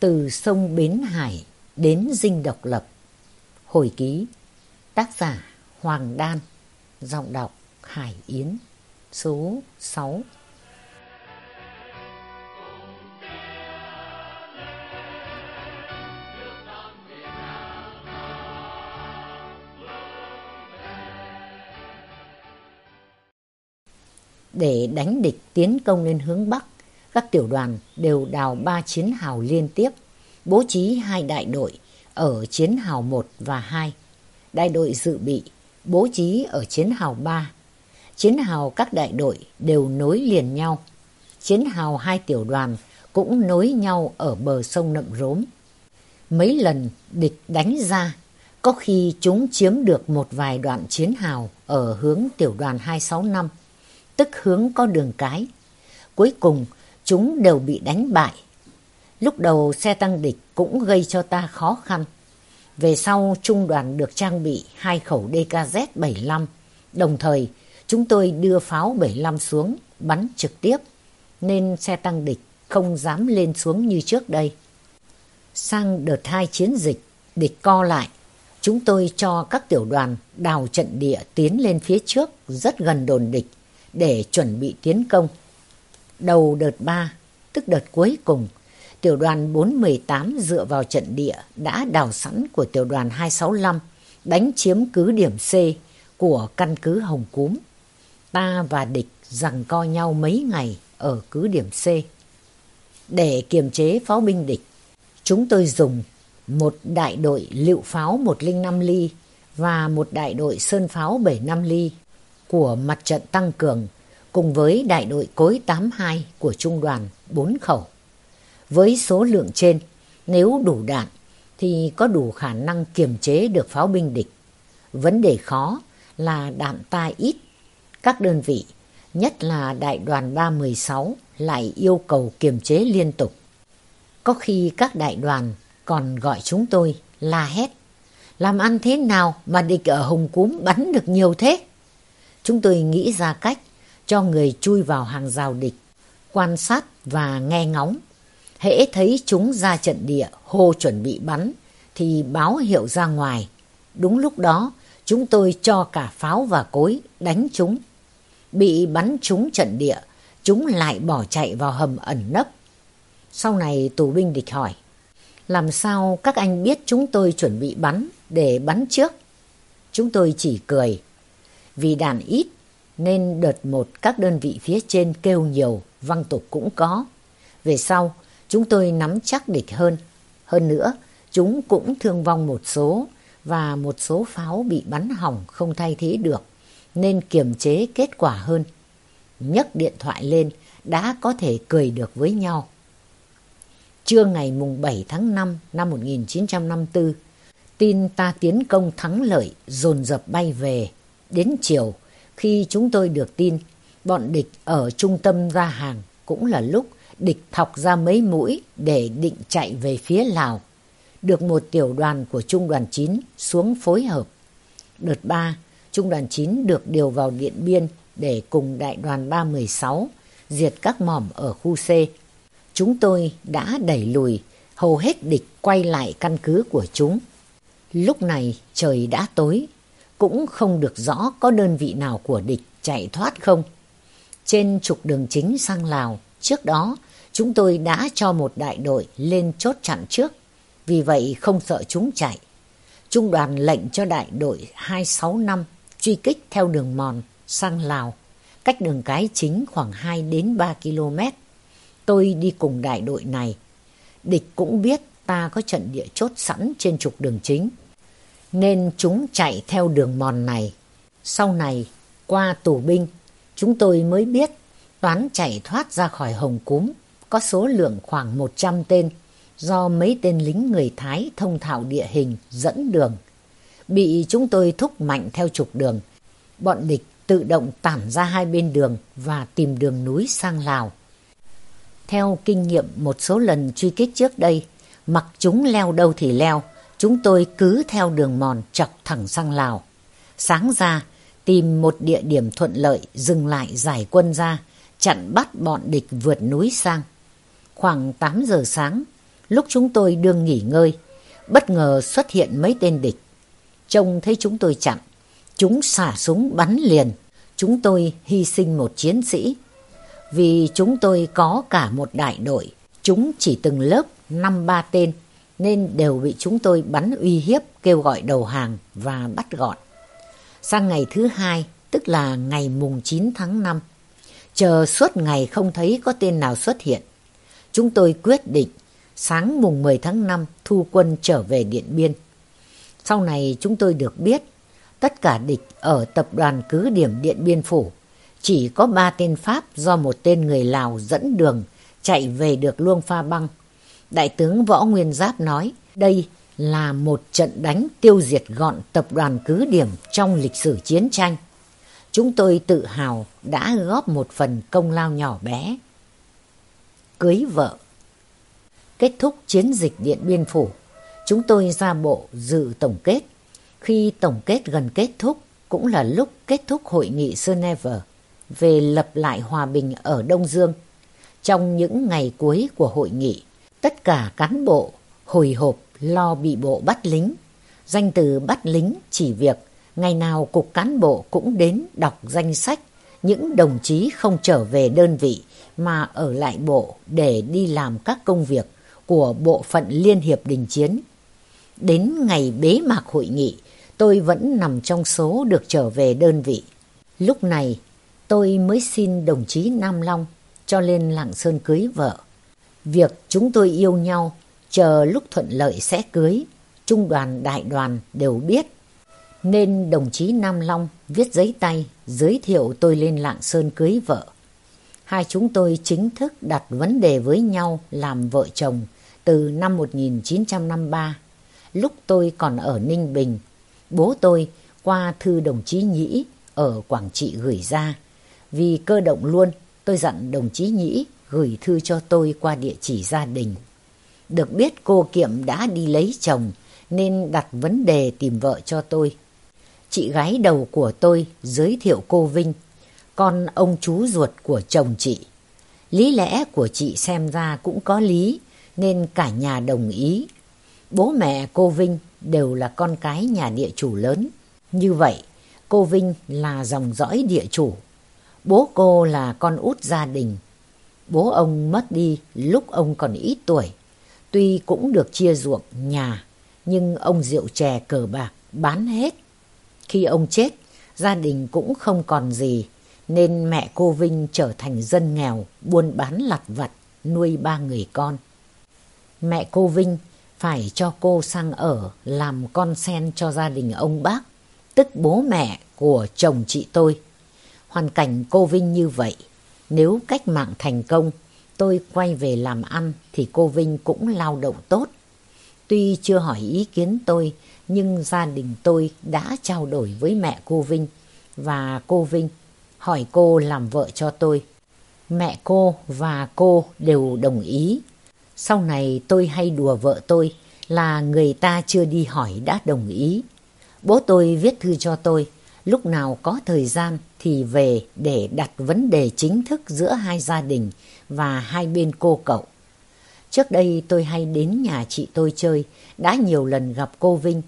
Từ sông Bến Hải đến Dinh Độc Lập. Hồi ký, Tác giả Hoàng Đan, Giọng đọc Hải Yến, Số 6 Để đánh địch tiến công lên hướng Bắc các tiểu đoàn đều đào ba chiến hào liên tiếp, bố trí hai đại đội ở chiến hào 1 và 2. Đại đội dự bị bố trí ở chiến hào 3. Chiến hào các đại đội đều nối liền nhau. Chiến hào hai tiểu đoàn cũng nối nhau ở bờ sông Nậm Rốm. Mấy lần địch đánh ra, có khi chúng chiếm được một vài đoạn chiến hào ở hướng tiểu đoàn 265, tức hướng có đường cái. Cuối cùng, chúng đều bị đánh bại. Lúc đầu xe tăng địch cũng gây cho ta khó khăn. Về sau trung đoàn được trang bị hai khẩu DKZ-75, đồng thời chúng tôi đưa pháo 75 xuống bắn trực tiếp, nên xe tăng địch không dám lên xuống như trước đây. Sang đợt hai chiến dịch, địch co lại, chúng tôi cho các tiểu đoàn đào trận địa tiến lên phía trước rất gần đồn địch để chuẩn bị tiến công. Đầu đợt 3, tức đợt cuối cùng, tiểu đoàn 418 dựa vào trận địa đã đào sẵn của tiểu đoàn 265 đánh chiếm cứ điểm C của căn cứ Hồng Cúm. Ta và địch rằng co nhau mấy ngày ở cứ điểm C. Để kiềm chế pháo binh địch, chúng tôi dùng một đại đội lựu pháo 105 ly và một đại đội sơn pháo 75 ly của mặt trận tăng cường cùng với đại đội cối 82 của trung đoàn 4 khẩu. Với số lượng trên, nếu đủ đạn thì có đủ khả năng kiềm chế được pháo binh địch. Vấn đề khó là đạn ta ít. Các đơn vị, nhất là đại đoàn 316 lại yêu cầu kiềm chế liên tục. Có khi các đại đoàn còn gọi chúng tôi la hét. Làm ăn thế nào mà địch ở Hồng Cúm bắn được nhiều thế? Chúng tôi nghĩ ra cách cho người chui vào hàng rào địch, quan sát và nghe ngóng. Hễ thấy chúng ra trận địa hô chuẩn bị bắn thì báo hiệu ra ngoài. Đúng lúc đó chúng tôi cho cả pháo và cối đánh chúng. Bị bắn trúng trận địa, chúng lại bỏ chạy vào hầm ẩn nấp. Sau này tù binh địch hỏi, làm sao các anh biết chúng tôi chuẩn bị bắn để bắn trước? Chúng tôi chỉ cười, vì đàn ít nên đợt một các đơn vị phía trên kêu nhiều, văng tục cũng có. Về sau, chúng tôi nắm chắc địch hơn. Hơn nữa, chúng cũng thương vong một số và một số pháo bị bắn hỏng không thay thế được, nên kiềm chế kết quả hơn. nhấc điện thoại lên đã có thể cười được với nhau. Trưa ngày mùng 7 tháng 5 năm 1954, tin ta tiến công thắng lợi dồn dập bay về. Đến chiều, khi chúng tôi được tin, bọn địch ở trung tâm ra hàng cũng là lúc địch thọc ra mấy mũi để định chạy về phía Lào. Được một tiểu đoàn của Trung đoàn 9 xuống phối hợp. Đợt 3, Trung đoàn 9 được điều vào Điện Biên để cùng đại đoàn 316 diệt các mỏm ở khu C. Chúng tôi đã đẩy lùi hầu hết địch quay lại căn cứ của chúng. Lúc này trời đã tối, cũng không được rõ có đơn vị nào của địch chạy thoát không. Trên trục đường chính sang Lào, trước đó chúng tôi đã cho một đại đội lên chốt chặn trước, vì vậy không sợ chúng chạy. Trung đoàn lệnh cho đại đội 265 truy kích theo đường mòn sang Lào, cách đường cái chính khoảng 2 đến 3 km. Tôi đi cùng đại đội này. Địch cũng biết ta có trận địa chốt sẵn trên trục đường chính nên chúng chạy theo đường mòn này. Sau này, qua tù binh, chúng tôi mới biết toán chạy thoát ra khỏi Hồng Cúm có số lượng khoảng 100 tên do mấy tên lính người Thái thông thạo địa hình dẫn đường. Bị chúng tôi thúc mạnh theo trục đường, bọn địch tự động tản ra hai bên đường và tìm đường núi sang Lào. Theo kinh nghiệm một số lần truy kích trước đây, mặc chúng leo đâu thì leo, chúng tôi cứ theo đường mòn chọc thẳng sang Lào. Sáng ra, tìm một địa điểm thuận lợi dừng lại giải quân ra, chặn bắt bọn địch vượt núi sang. Khoảng 8 giờ sáng, Lúc chúng tôi đương nghỉ ngơi, bất ngờ xuất hiện mấy tên địch. Trông thấy chúng tôi chặn, chúng xả súng bắn liền. Chúng tôi hy sinh một chiến sĩ. Vì chúng tôi có cả một đại đội, chúng chỉ từng lớp năm ba tên nên đều bị chúng tôi bắn uy hiếp kêu gọi đầu hàng và bắt gọn. Sang ngày thứ hai, tức là ngày mùng 9 tháng 5, chờ suốt ngày không thấy có tên nào xuất hiện. Chúng tôi quyết định sáng mùng 10 tháng 5 thu quân trở về Điện Biên. Sau này chúng tôi được biết tất cả địch ở tập đoàn cứ điểm Điện Biên Phủ chỉ có ba tên Pháp do một tên người Lào dẫn đường chạy về được Luông Pha Băng. Đại tướng Võ Nguyên Giáp nói đây là một trận đánh tiêu diệt gọn tập đoàn cứ điểm trong lịch sử chiến tranh. Chúng tôi tự hào đã góp một phần công lao nhỏ bé. Cưới vợ Kết thúc chiến dịch Điện Biên Phủ, chúng tôi ra bộ dự tổng kết. Khi tổng kết gần kết thúc, cũng là lúc kết thúc hội nghị Geneva về lập lại hòa bình ở Đông Dương. Trong những ngày cuối của hội nghị, tất cả cán bộ hồi hộp lo bị bộ bắt lính. Danh từ bắt lính chỉ việc ngày nào cục cán bộ cũng đến đọc danh sách những đồng chí không trở về đơn vị mà ở lại bộ để đi làm các công việc của bộ phận Liên hiệp đình chiến. Đến ngày bế mạc hội nghị, tôi vẫn nằm trong số được trở về đơn vị. Lúc này, tôi mới xin đồng chí Nam Long cho lên Lạng Sơn cưới vợ. Việc chúng tôi yêu nhau, chờ lúc thuận lợi sẽ cưới, trung đoàn đại đoàn đều biết. Nên đồng chí Nam Long viết giấy tay giới thiệu tôi lên Lạng Sơn cưới vợ. Hai chúng tôi chính thức đặt vấn đề với nhau làm vợ chồng từ năm 1953, lúc tôi còn ở Ninh Bình. Bố tôi qua thư đồng chí Nhĩ ở Quảng Trị gửi ra. Vì cơ động luôn, tôi dặn đồng chí Nhĩ gửi thư cho tôi qua địa chỉ gia đình. Được biết cô Kiệm đã đi lấy chồng nên đặt vấn đề tìm vợ cho tôi. Chị gái đầu của tôi giới thiệu cô Vinh, con ông chú ruột của chồng chị. Lý lẽ của chị xem ra cũng có lý nên cả nhà đồng ý. Bố mẹ cô Vinh đều là con cái nhà địa chủ lớn. Như vậy, cô Vinh là dòng dõi địa chủ. Bố cô là con út gia đình. Bố ông mất đi lúc ông còn ít tuổi. Tuy cũng được chia ruộng nhà, nhưng ông rượu chè cờ bạc bán hết. Khi ông chết, gia đình cũng không còn gì, nên mẹ cô Vinh trở thành dân nghèo, buôn bán lặt vặt, nuôi ba người con. Mẹ cô Vinh phải cho cô sang ở làm con sen cho gia đình ông bác, tức bố mẹ của chồng chị tôi. Hoàn cảnh cô Vinh như vậy, nếu cách mạng thành công, tôi quay về làm ăn thì cô Vinh cũng lao động tốt. Tuy chưa hỏi ý kiến tôi, nhưng gia đình tôi đã trao đổi với mẹ cô Vinh và cô Vinh hỏi cô làm vợ cho tôi. Mẹ cô và cô đều đồng ý sau này tôi hay đùa vợ tôi là người ta chưa đi hỏi đã đồng ý. Bố tôi viết thư cho tôi, lúc nào có thời gian thì về để đặt vấn đề chính thức giữa hai gia đình và hai bên cô cậu. Trước đây tôi hay đến nhà chị tôi chơi, đã nhiều lần gặp cô Vinh.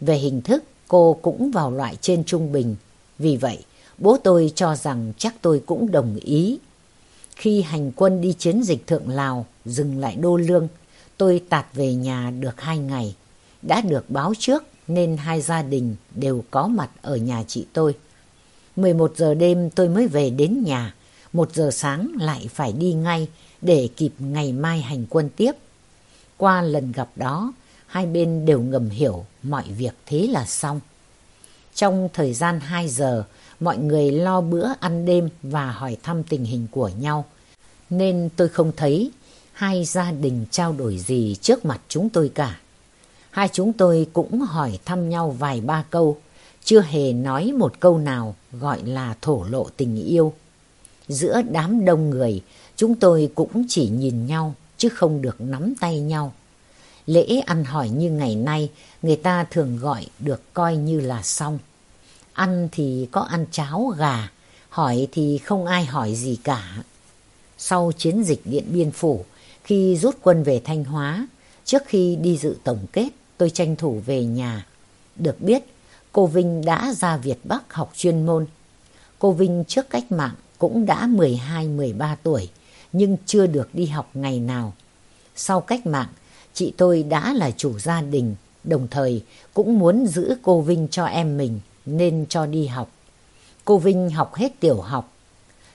Về hình thức, cô cũng vào loại trên trung bình. Vì vậy, bố tôi cho rằng chắc tôi cũng đồng ý khi hành quân đi chiến dịch Thượng Lào, dừng lại Đô Lương, tôi tạt về nhà được hai ngày. Đã được báo trước nên hai gia đình đều có mặt ở nhà chị tôi. 11 giờ đêm tôi mới về đến nhà, một giờ sáng lại phải đi ngay để kịp ngày mai hành quân tiếp. Qua lần gặp đó, hai bên đều ngầm hiểu mọi việc thế là xong. Trong thời gian 2 giờ, mọi người lo bữa ăn đêm và hỏi thăm tình hình của nhau. Nên tôi không thấy hai gia đình trao đổi gì trước mặt chúng tôi cả. Hai chúng tôi cũng hỏi thăm nhau vài ba câu, chưa hề nói một câu nào gọi là thổ lộ tình yêu. Giữa đám đông người, chúng tôi cũng chỉ nhìn nhau chứ không được nắm tay nhau. Lễ ăn hỏi như ngày nay, người ta thường gọi được coi như là xong. Ăn thì có ăn cháo gà, hỏi thì không ai hỏi gì cả. Sau chiến dịch Điện Biên Phủ, khi rút quân về Thanh Hóa, Trước khi đi dự tổng kết, tôi tranh thủ về nhà. Được biết, cô Vinh đã ra Việt Bắc học chuyên môn. Cô Vinh trước cách mạng cũng đã 12-13 tuổi, nhưng chưa được đi học ngày nào. Sau cách mạng, chị tôi đã là chủ gia đình, đồng thời cũng muốn giữ cô Vinh cho em mình nên cho đi học. Cô Vinh học hết tiểu học.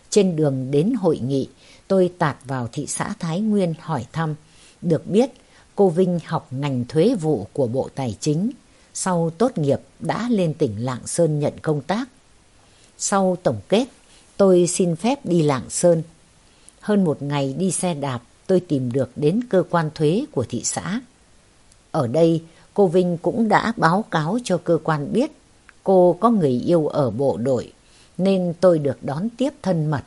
Trên đường đến hội nghị, tôi tạt vào thị xã Thái Nguyên hỏi thăm. Được biết, cô Vinh học ngành thuế vụ của Bộ Tài chính. Sau tốt nghiệp đã lên tỉnh Lạng Sơn nhận công tác. Sau tổng kết, tôi xin phép đi Lạng Sơn. Hơn một ngày đi xe đạp, tôi tìm được đến cơ quan thuế của thị xã. Ở đây, cô Vinh cũng đã báo cáo cho cơ quan biết cô có người yêu ở bộ đội, nên tôi được đón tiếp thân mật.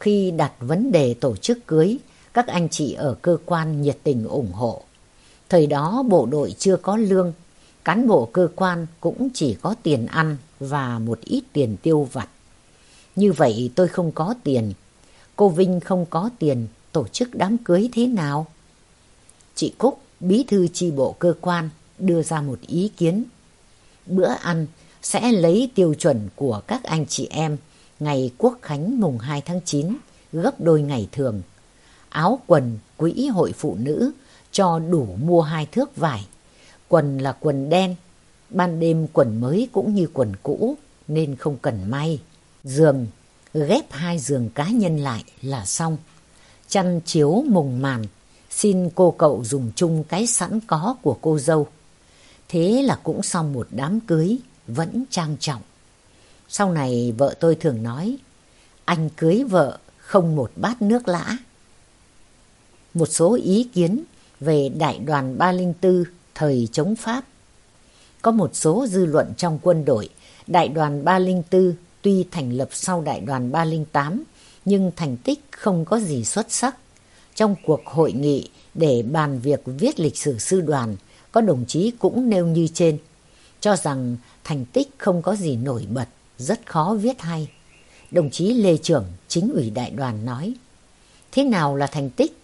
Khi đặt vấn đề tổ chức cưới, các anh chị ở cơ quan nhiệt tình ủng hộ. Thời đó bộ đội chưa có lương, cán bộ cơ quan cũng chỉ có tiền ăn và một ít tiền tiêu vặt. Như vậy tôi không có tiền, cô Vinh không có tiền, tổ chức đám cưới thế nào? Chị Cúc, bí thư chi bộ cơ quan, đưa ra một ý kiến. Bữa ăn sẽ lấy tiêu chuẩn của các anh chị em ngày Quốc Khánh mùng 2 tháng 9 gấp đôi ngày thường. Áo quần quỹ hội phụ nữ cho đủ mua hai thước vải. Quần là quần đen, ban đêm quần mới cũng như quần cũ nên không cần may. Giường, ghép hai giường cá nhân lại là xong. Chăn chiếu mùng màn, xin cô cậu dùng chung cái sẵn có của cô dâu. Thế là cũng xong một đám cưới vẫn trang trọng. Sau này vợ tôi thường nói, anh cưới vợ không một bát nước lã. Một số ý kiến về đại đoàn 304 thời chống Pháp. Có một số dư luận trong quân đội, đại đoàn 304 tuy thành lập sau đại đoàn 308 nhưng thành tích không có gì xuất sắc. Trong cuộc hội nghị để bàn việc viết lịch sử sư đoàn, có đồng chí cũng nêu như trên, cho rằng thành tích không có gì nổi bật, rất khó viết hay. Đồng chí Lê Trưởng, chính ủy đại đoàn nói, thế nào là thành tích?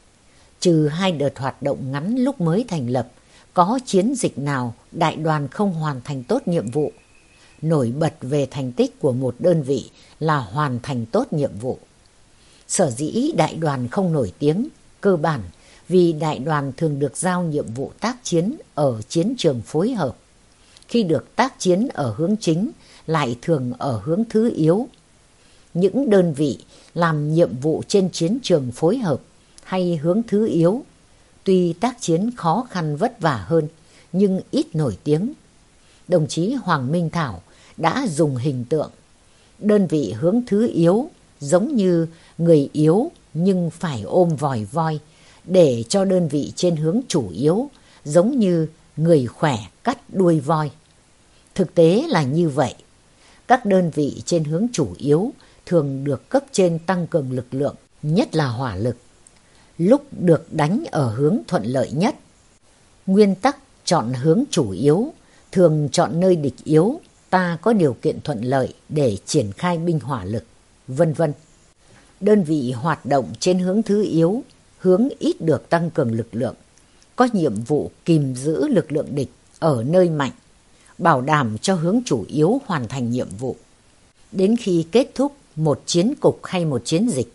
Trừ hai đợt hoạt động ngắn lúc mới thành lập, có chiến dịch nào đại đoàn không hoàn thành tốt nhiệm vụ? Nổi bật về thành tích của một đơn vị là hoàn thành tốt nhiệm vụ. Sở dĩ đại đoàn không nổi tiếng, cơ bản vì đại đoàn thường được giao nhiệm vụ tác chiến ở chiến trường phối hợp. Khi được tác chiến ở hướng chính lại thường ở hướng thứ yếu. Những đơn vị làm nhiệm vụ trên chiến trường phối hợp hay hướng thứ yếu, tuy tác chiến khó khăn vất vả hơn nhưng ít nổi tiếng. Đồng chí Hoàng Minh Thảo đã dùng hình tượng đơn vị hướng thứ yếu giống như người yếu nhưng phải ôm vòi voi để cho đơn vị trên hướng chủ yếu giống như người khỏe cắt đuôi voi. Thực tế là như vậy. Các đơn vị trên hướng chủ yếu thường được cấp trên tăng cường lực lượng, nhất là hỏa lực. Lúc được đánh ở hướng thuận lợi nhất. Nguyên tắc chọn hướng chủ yếu, thường chọn nơi địch yếu, ta có điều kiện thuận lợi để triển khai binh hỏa lực, vân vân. Đơn vị hoạt động trên hướng thứ yếu, hướng ít được tăng cường lực lượng, có nhiệm vụ kìm giữ lực lượng địch ở nơi mạnh, bảo đảm cho hướng chủ yếu hoàn thành nhiệm vụ. Đến khi kết thúc một chiến cục hay một chiến dịch,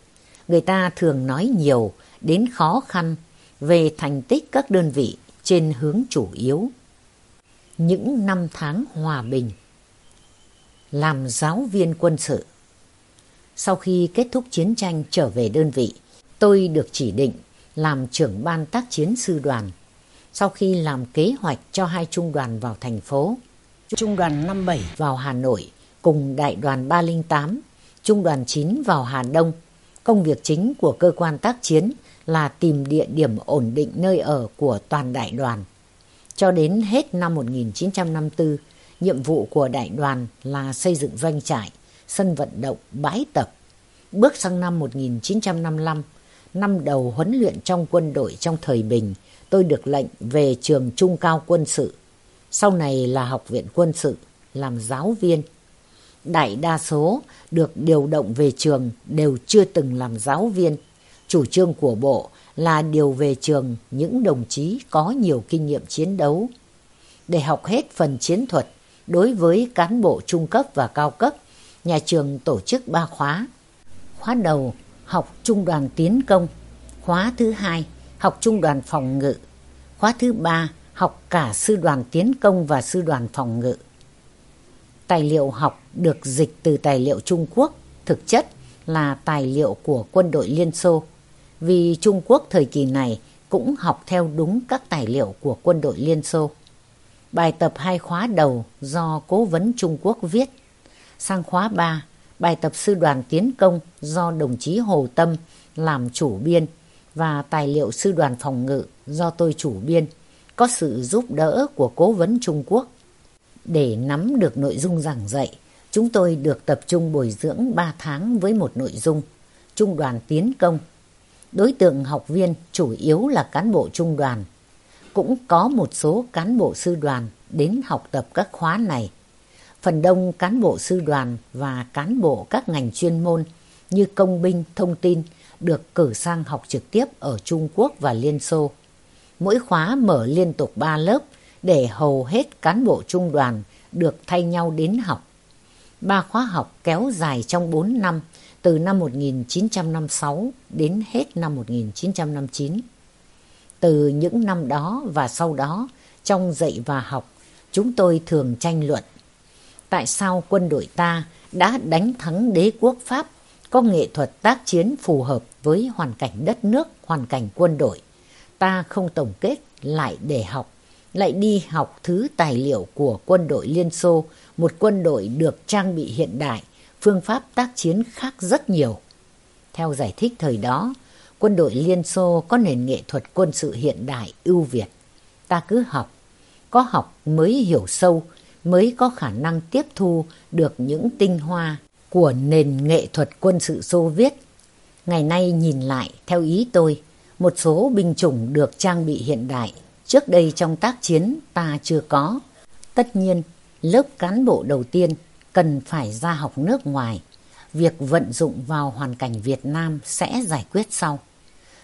người ta thường nói nhiều đến khó khăn về thành tích các đơn vị trên hướng chủ yếu. Những năm tháng hòa bình Làm giáo viên quân sự Sau khi kết thúc chiến tranh trở về đơn vị, tôi được chỉ định làm trưởng ban tác chiến sư đoàn. Sau khi làm kế hoạch cho hai trung đoàn vào thành phố, trung đoàn 57 vào Hà Nội cùng đại đoàn 308, trung đoàn 9 vào Hà Đông. Công việc chính của cơ quan tác chiến là tìm địa điểm ổn định nơi ở của toàn đại đoàn. Cho đến hết năm 1954, nhiệm vụ của đại đoàn là xây dựng doanh trại, sân vận động, bãi tập. Bước sang năm 1955, năm đầu huấn luyện trong quân đội trong thời bình, tôi được lệnh về trường trung cao quân sự. Sau này là học viện quân sự, làm giáo viên. Đại đa số được điều động về trường đều chưa từng làm giáo viên. Chủ trương của bộ là điều về trường những đồng chí có nhiều kinh nghiệm chiến đấu. Để học hết phần chiến thuật đối với cán bộ trung cấp và cao cấp, nhà trường tổ chức ba khóa. Khóa đầu học trung đoàn tiến công, khóa thứ hai học trung đoàn phòng ngự, khóa thứ ba học cả sư đoàn tiến công và sư đoàn phòng ngự. Tài liệu học được dịch từ tài liệu Trung Quốc, thực chất là tài liệu của quân đội Liên Xô, vì Trung Quốc thời kỳ này cũng học theo đúng các tài liệu của quân đội Liên Xô. Bài tập hai khóa đầu do cố vấn Trung Quốc viết. Sang khóa 3, bài tập sư đoàn tiến công do đồng chí Hồ Tâm làm chủ biên và tài liệu sư đoàn phòng ngự do tôi chủ biên, có sự giúp đỡ của cố vấn Trung Quốc. Để nắm được nội dung giảng dạy, chúng tôi được tập trung bồi dưỡng 3 tháng với một nội dung, Trung đoàn tiến công. Đối tượng học viên chủ yếu là cán bộ trung đoàn. Cũng có một số cán bộ sư đoàn đến học tập các khóa này. Phần đông cán bộ sư đoàn và cán bộ các ngành chuyên môn như công binh, thông tin được cử sang học trực tiếp ở Trung Quốc và Liên Xô. Mỗi khóa mở liên tục 3 lớp để hầu hết cán bộ trung đoàn được thay nhau đến học. Ba khóa học kéo dài trong 4 năm, từ năm 1956 đến hết năm 1959. Từ những năm đó và sau đó, trong dạy và học, chúng tôi thường tranh luận. Tại sao quân đội ta đã đánh thắng đế quốc Pháp có nghệ thuật tác chiến phù hợp với hoàn cảnh đất nước, hoàn cảnh quân đội. Ta không tổng kết lại để học, lại đi học thứ tài liệu của quân đội Liên Xô, một quân đội được trang bị hiện đại, phương pháp tác chiến khác rất nhiều. Theo giải thích thời đó, quân đội Liên Xô có nền nghệ thuật quân sự hiện đại ưu việt. Ta cứ học, có học mới hiểu sâu, mới có khả năng tiếp thu được những tinh hoa của nền nghệ thuật quân sự Xô Viết. Ngày nay nhìn lại, theo ý tôi, một số binh chủng được trang bị hiện đại, trước đây trong tác chiến ta chưa có. Tất nhiên, lớp cán bộ đầu tiên cần phải ra học nước ngoài. Việc vận dụng vào hoàn cảnh Việt Nam sẽ giải quyết sau.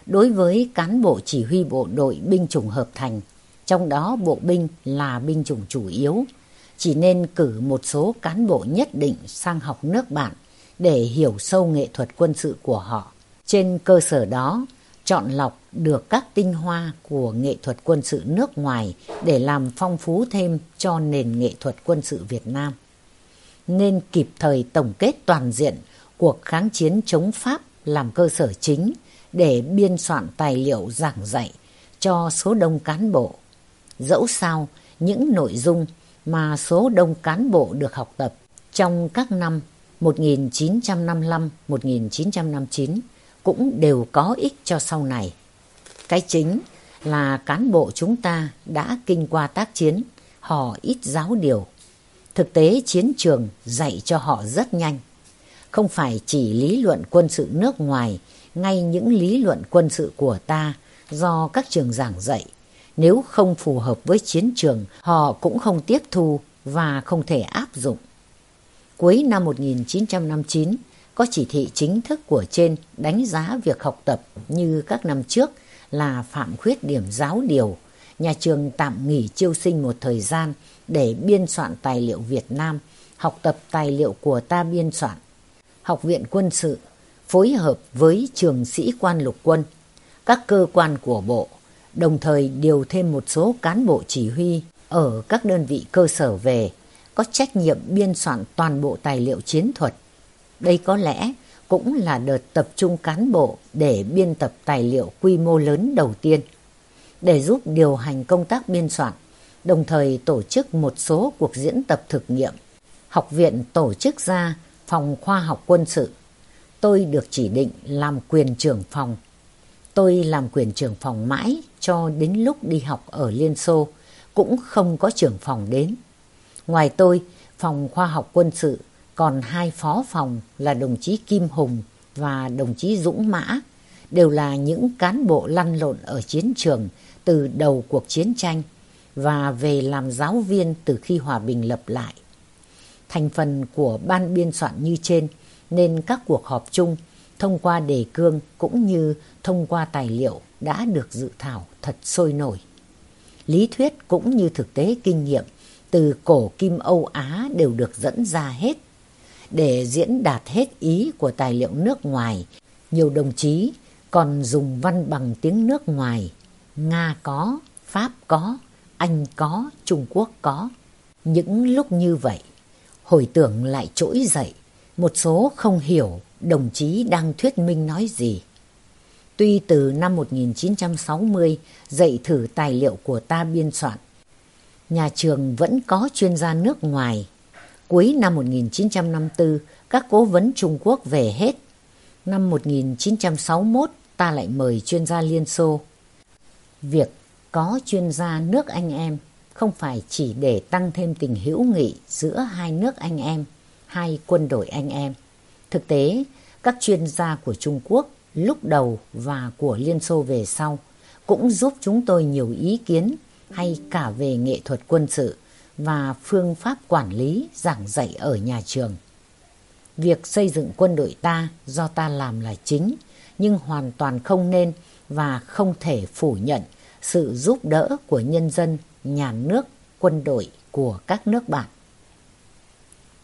Đối với cán bộ chỉ huy bộ đội binh chủng hợp thành, trong đó bộ binh là binh chủng chủ yếu, chỉ nên cử một số cán bộ nhất định sang học nước bạn để hiểu sâu nghệ thuật quân sự của họ. Trên cơ sở đó, chọn lọc được các tinh hoa của nghệ thuật quân sự nước ngoài để làm phong phú thêm cho nền nghệ thuật quân sự Việt Nam. Nên kịp thời tổng kết toàn diện cuộc kháng chiến chống Pháp làm cơ sở chính để biên soạn tài liệu giảng dạy cho số đông cán bộ. Dẫu sao, những nội dung mà số đông cán bộ được học tập trong các năm 1955-1959 cũng đều có ích cho sau này. Cái chính là cán bộ chúng ta đã kinh qua tác chiến, họ ít giáo điều. Thực tế chiến trường dạy cho họ rất nhanh. Không phải chỉ lý luận quân sự nước ngoài, ngay những lý luận quân sự của ta do các trường giảng dạy nếu không phù hợp với chiến trường, họ cũng không tiếp thu và không thể áp dụng. Cuối năm 1959, có chỉ thị chính thức của trên đánh giá việc học tập như các năm trước là phạm khuyết điểm giáo điều. Nhà trường tạm nghỉ chiêu sinh một thời gian để biên soạn tài liệu Việt Nam, học tập tài liệu của ta biên soạn. Học viện quân sự phối hợp với trường sĩ quan lục quân, các cơ quan của bộ đồng thời điều thêm một số cán bộ chỉ huy ở các đơn vị cơ sở về, có trách nhiệm biên soạn toàn bộ tài liệu chiến thuật. Đây có lẽ cũng là đợt tập trung cán bộ để biên tập tài liệu quy mô lớn đầu tiên. Để giúp điều hành công tác biên soạn, đồng thời tổ chức một số cuộc diễn tập thực nghiệm. Học viện tổ chức ra phòng khoa học quân sự. Tôi được chỉ định làm quyền trưởng phòng Tôi làm quyền trưởng phòng mãi cho đến lúc đi học ở Liên Xô, cũng không có trưởng phòng đến. Ngoài tôi, phòng khoa học quân sự còn hai phó phòng là đồng chí Kim Hùng và đồng chí Dũng Mã, đều là những cán bộ lăn lộn ở chiến trường từ đầu cuộc chiến tranh và về làm giáo viên từ khi hòa bình lập lại. Thành phần của ban biên soạn như trên nên các cuộc họp chung thông qua đề cương cũng như thông qua tài liệu đã được dự thảo thật sôi nổi. Lý thuyết cũng như thực tế kinh nghiệm từ cổ kim Âu Á đều được dẫn ra hết. Để diễn đạt hết ý của tài liệu nước ngoài, nhiều đồng chí còn dùng văn bằng tiếng nước ngoài. Nga có, Pháp có, Anh có, Trung Quốc có. Những lúc như vậy, hồi tưởng lại trỗi dậy, một số không hiểu đồng chí đang thuyết minh nói gì. Tuy từ năm 1960 dạy thử tài liệu của ta biên soạn, nhà trường vẫn có chuyên gia nước ngoài. Cuối năm 1954, các cố vấn Trung Quốc về hết. Năm 1961, ta lại mời chuyên gia Liên Xô. Việc có chuyên gia nước anh em không phải chỉ để tăng thêm tình hữu nghị giữa hai nước anh em, hai quân đội anh em. Thực tế, các chuyên gia của Trung Quốc lúc đầu và của Liên Xô về sau cũng giúp chúng tôi nhiều ý kiến hay cả về nghệ thuật quân sự và phương pháp quản lý giảng dạy ở nhà trường. Việc xây dựng quân đội ta do ta làm là chính, nhưng hoàn toàn không nên và không thể phủ nhận sự giúp đỡ của nhân dân, nhà nước, quân đội của các nước bạn.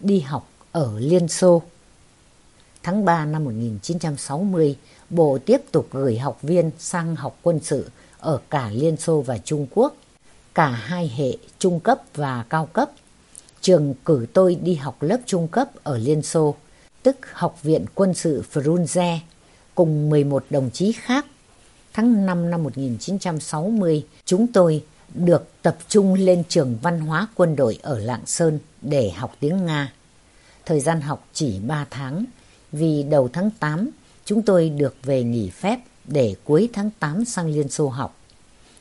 Đi học ở Liên Xô Tháng 3 năm 1960, Bộ tiếp tục gửi học viên sang học quân sự ở cả Liên Xô và Trung Quốc, cả hai hệ trung cấp và cao cấp. Trường cử tôi đi học lớp trung cấp ở Liên Xô, tức Học viện Quân sự Frunze, cùng 11 đồng chí khác. Tháng 5 năm 1960, chúng tôi được tập trung lên trường văn hóa quân đội ở Lạng Sơn để học tiếng Nga. Thời gian học chỉ 3 tháng, vì đầu tháng 8 chúng tôi được về nghỉ phép để cuối tháng 8 sang Liên Xô học.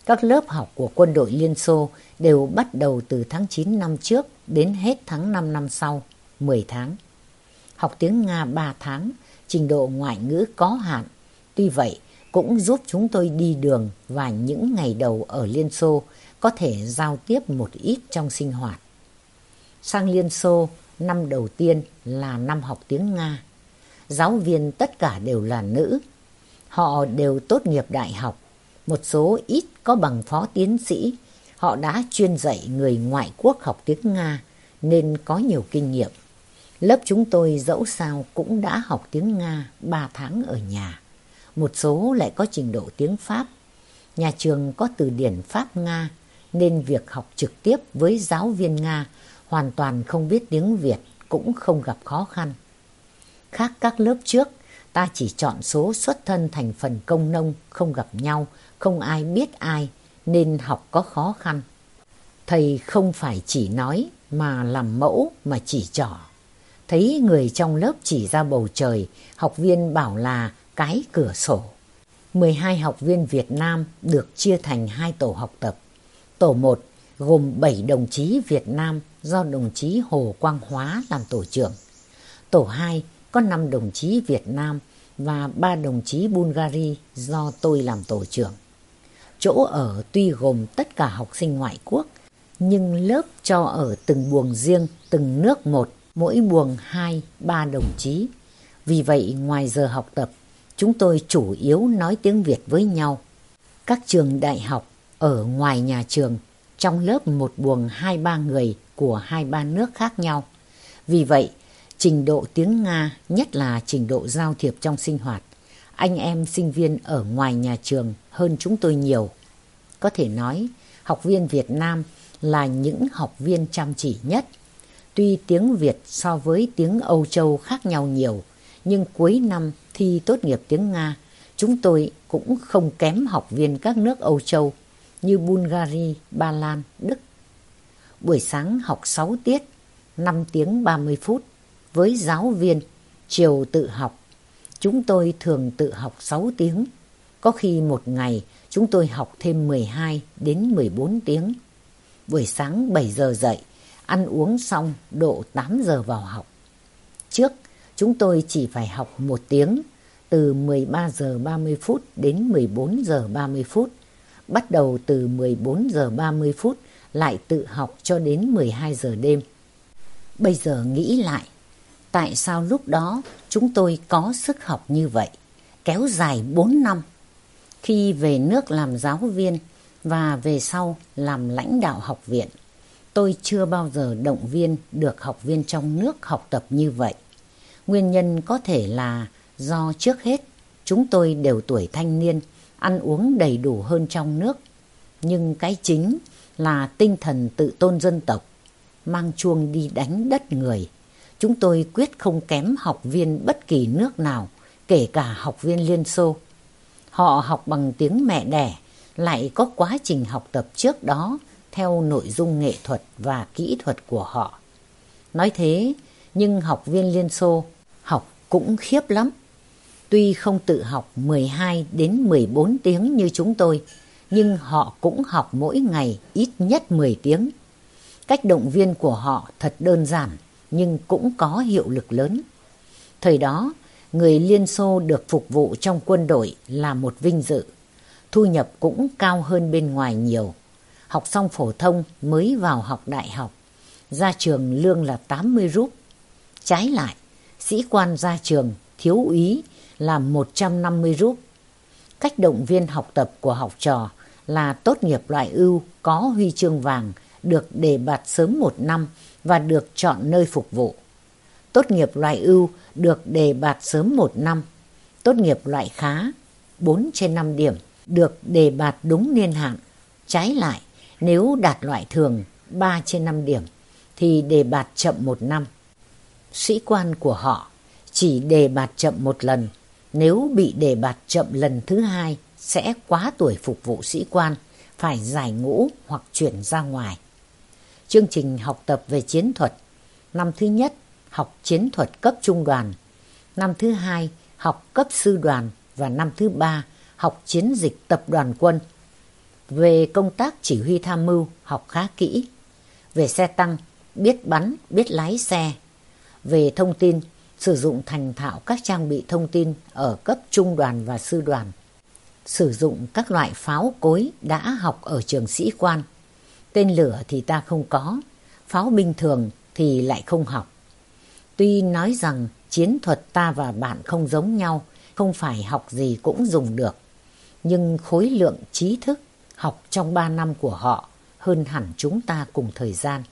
Các lớp học của quân đội Liên Xô đều bắt đầu từ tháng 9 năm trước đến hết tháng 5 năm sau, 10 tháng. Học tiếng Nga 3 tháng, trình độ ngoại ngữ có hạn. Tuy vậy, cũng giúp chúng tôi đi đường và những ngày đầu ở Liên Xô có thể giao tiếp một ít trong sinh hoạt. Sang Liên Xô, năm đầu tiên là năm học tiếng Nga giáo viên tất cả đều là nữ. Họ đều tốt nghiệp đại học, một số ít có bằng phó tiến sĩ. Họ đã chuyên dạy người ngoại quốc học tiếng Nga nên có nhiều kinh nghiệm. Lớp chúng tôi dẫu sao cũng đã học tiếng Nga 3 tháng ở nhà. Một số lại có trình độ tiếng Pháp. Nhà trường có từ điển Pháp-Nga nên việc học trực tiếp với giáo viên Nga hoàn toàn không biết tiếng Việt cũng không gặp khó khăn. Khác các lớp trước, ta chỉ chọn số xuất thân thành phần công nông, không gặp nhau, không ai biết ai, nên học có khó khăn. Thầy không phải chỉ nói mà làm mẫu mà chỉ trỏ. Thấy người trong lớp chỉ ra bầu trời, học viên bảo là cái cửa sổ. 12 học viên Việt Nam được chia thành hai tổ học tập. Tổ 1 gồm 7 đồng chí Việt Nam do đồng chí Hồ Quang Hóa làm tổ trưởng. Tổ 2 có 5 đồng chí Việt Nam và 3 đồng chí Bulgari do tôi làm tổ trưởng. Chỗ ở tuy gồm tất cả học sinh ngoại quốc, nhưng lớp cho ở từng buồng riêng, từng nước một, mỗi buồng 2-3 đồng chí. Vì vậy ngoài giờ học tập, chúng tôi chủ yếu nói tiếng Việt với nhau. Các trường đại học ở ngoài nhà trường, trong lớp một buồng 2-3 người của 2-3 nước khác nhau. Vì vậy, trình độ tiếng Nga, nhất là trình độ giao thiệp trong sinh hoạt. Anh em sinh viên ở ngoài nhà trường hơn chúng tôi nhiều. Có thể nói, học viên Việt Nam là những học viên chăm chỉ nhất. Tuy tiếng Việt so với tiếng Âu Châu khác nhau nhiều, nhưng cuối năm thi tốt nghiệp tiếng Nga, chúng tôi cũng không kém học viên các nước Âu Châu như Bulgaria, Ba Lan, Đức. Buổi sáng học 6 tiết, 5 tiếng 30 phút với giáo viên, chiều tự học. Chúng tôi thường tự học 6 tiếng. Có khi một ngày chúng tôi học thêm 12 đến 14 tiếng. Buổi sáng 7 giờ dậy, ăn uống xong độ 8 giờ vào học. Trước, chúng tôi chỉ phải học một tiếng, từ 13 giờ 30 phút đến 14 giờ 30 phút. Bắt đầu từ 14 giờ 30 phút lại tự học cho đến 12 giờ đêm. Bây giờ nghĩ lại, tại sao lúc đó chúng tôi có sức học như vậy, kéo dài 4 năm. Khi về nước làm giáo viên và về sau làm lãnh đạo học viện, tôi chưa bao giờ động viên được học viên trong nước học tập như vậy. Nguyên nhân có thể là do trước hết chúng tôi đều tuổi thanh niên, ăn uống đầy đủ hơn trong nước. Nhưng cái chính là tinh thần tự tôn dân tộc, mang chuông đi đánh đất người. Chúng tôi quyết không kém học viên bất kỳ nước nào, kể cả học viên Liên Xô. Họ học bằng tiếng mẹ đẻ, lại có quá trình học tập trước đó theo nội dung nghệ thuật và kỹ thuật của họ. Nói thế, nhưng học viên Liên Xô học cũng khiếp lắm. Tuy không tự học 12 đến 14 tiếng như chúng tôi, nhưng họ cũng học mỗi ngày ít nhất 10 tiếng. Cách động viên của họ thật đơn giản, nhưng cũng có hiệu lực lớn. Thời đó, người Liên Xô được phục vụ trong quân đội là một vinh dự. Thu nhập cũng cao hơn bên ngoài nhiều. Học xong phổ thông mới vào học đại học. Ra trường lương là 80 rúp. Trái lại, sĩ quan ra trường thiếu úy là 150 rúp. Cách động viên học tập của học trò là tốt nghiệp loại ưu có huy chương vàng được đề bạt sớm một năm và được chọn nơi phục vụ. Tốt nghiệp loại ưu được đề bạt sớm một năm. Tốt nghiệp loại khá 4 trên 5 điểm được đề bạt đúng niên hạn. Trái lại, nếu đạt loại thường 3 trên 5 điểm thì đề bạt chậm một năm. Sĩ quan của họ chỉ đề bạt chậm một lần. Nếu bị đề bạt chậm lần thứ hai sẽ quá tuổi phục vụ sĩ quan, phải giải ngũ hoặc chuyển ra ngoài. Chương trình học tập về chiến thuật Năm thứ nhất, học chiến thuật cấp trung đoàn. Năm thứ hai, học cấp sư đoàn. Và năm thứ ba, học chiến dịch tập đoàn quân. Về công tác chỉ huy tham mưu, học khá kỹ. Về xe tăng, biết bắn, biết lái xe. Về thông tin, sử dụng thành thạo các trang bị thông tin ở cấp trung đoàn và sư đoàn sử dụng các loại pháo cối đã học ở trường sĩ quan. Tên lửa thì ta không có, pháo bình thường thì lại không học. Tuy nói rằng chiến thuật ta và bạn không giống nhau, không phải học gì cũng dùng được, nhưng khối lượng trí thức học trong 3 năm của họ hơn hẳn chúng ta cùng thời gian.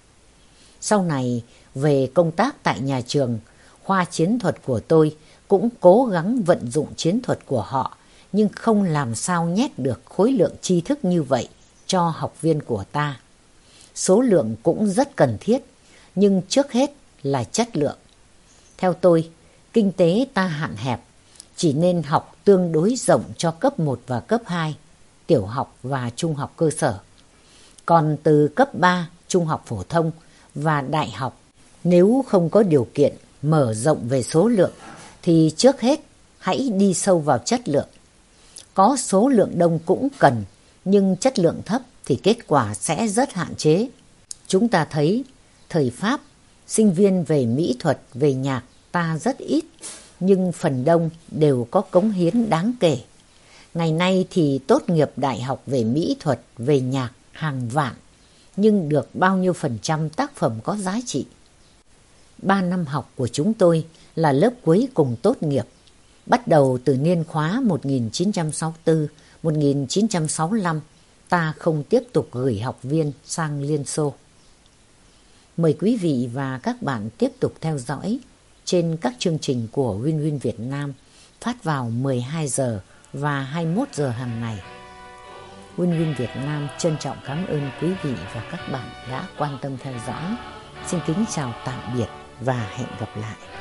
Sau này, về công tác tại nhà trường, khoa chiến thuật của tôi cũng cố gắng vận dụng chiến thuật của họ nhưng không làm sao nhét được khối lượng tri thức như vậy cho học viên của ta. Số lượng cũng rất cần thiết, nhưng trước hết là chất lượng. Theo tôi, kinh tế ta hạn hẹp, chỉ nên học tương đối rộng cho cấp 1 và cấp 2, tiểu học và trung học cơ sở. Còn từ cấp 3, trung học phổ thông và đại học, nếu không có điều kiện mở rộng về số lượng, thì trước hết hãy đi sâu vào chất lượng có số lượng đông cũng cần, nhưng chất lượng thấp thì kết quả sẽ rất hạn chế. Chúng ta thấy, thời Pháp, sinh viên về mỹ thuật, về nhạc ta rất ít, nhưng phần đông đều có cống hiến đáng kể. Ngày nay thì tốt nghiệp đại học về mỹ thuật, về nhạc hàng vạn, nhưng được bao nhiêu phần trăm tác phẩm có giá trị. Ba năm học của chúng tôi là lớp cuối cùng tốt nghiệp Bắt đầu từ niên khóa 1964-1965, ta không tiếp tục gửi học viên sang Liên Xô. Mời quý vị và các bạn tiếp tục theo dõi trên các chương trình của Win Win Việt Nam phát vào 12 giờ và 21 giờ hàng ngày. Win Win Việt Nam trân trọng cảm ơn quý vị và các bạn đã quan tâm theo dõi. Xin kính chào tạm biệt và hẹn gặp lại.